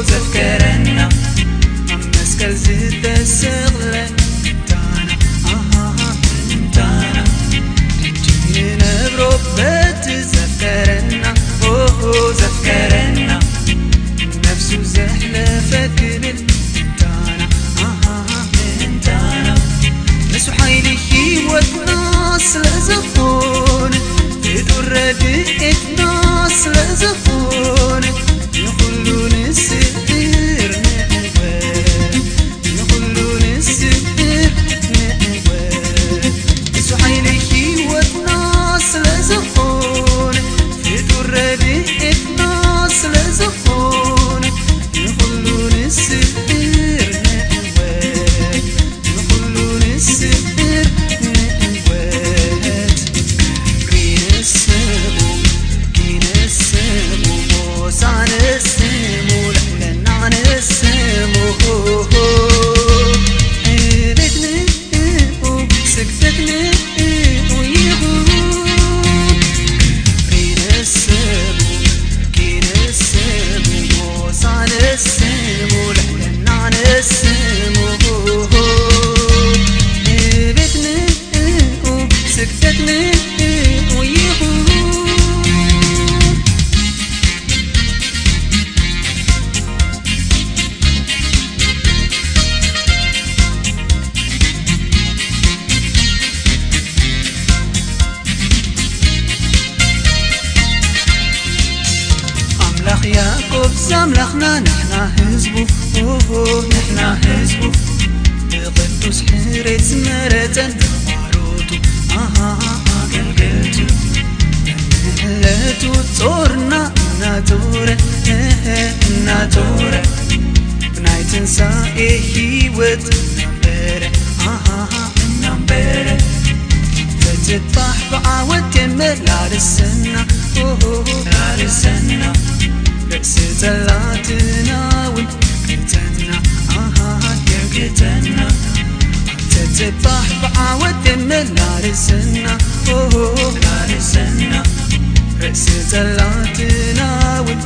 اوه زفكرنا مسكر زيت السغلة انتانا آه انتانا جيني نبرو بيت زفكرنا أوه زفكرنا نفسه زحلة فكر انتانا آه انتانا نسو حيلي هيوتناس لزخون تدور ردئت ناس لزخون زملخنا نحنا هزبو أوه نحنا هزبو بقدوس حيرت مرة معروتو آها قلقلتو هلتو تورنا ناتورة ناتورة بناي تنسائي هيوت نبرة آها نبرة تتطاح بعود يمر ርእሲ ጸላትና ውን ግተና ኣሃሃ የግተና ተትባሕ ብዓወት የመላርስና ላርስና ርእሲ ጸላትና ውን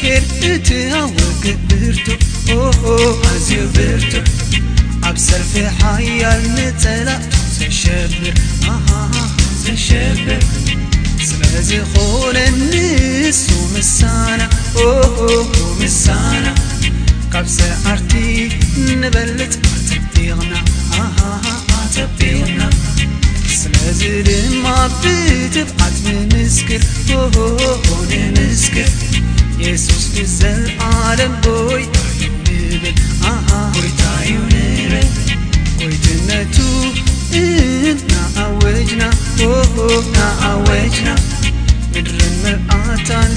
كير اتهوك برتو أوه ازيو برتو عبسر في حيا نتلا تشبر. أها تشبر. سمازي خول النس ومسانا. أوه ومسانا. قبسة أرتي نبلت ارتبتيغنا أها ارتبتيغنا سمازي لما بتبعت من نسكر أوه نسكر የሱስ ብዘለዓለም ጎይታዩ ንብል ጎይታዩ ንብል ጎይትነቱ እናኣወጅና እናኣወጅና ምድርን መርኣታን ክ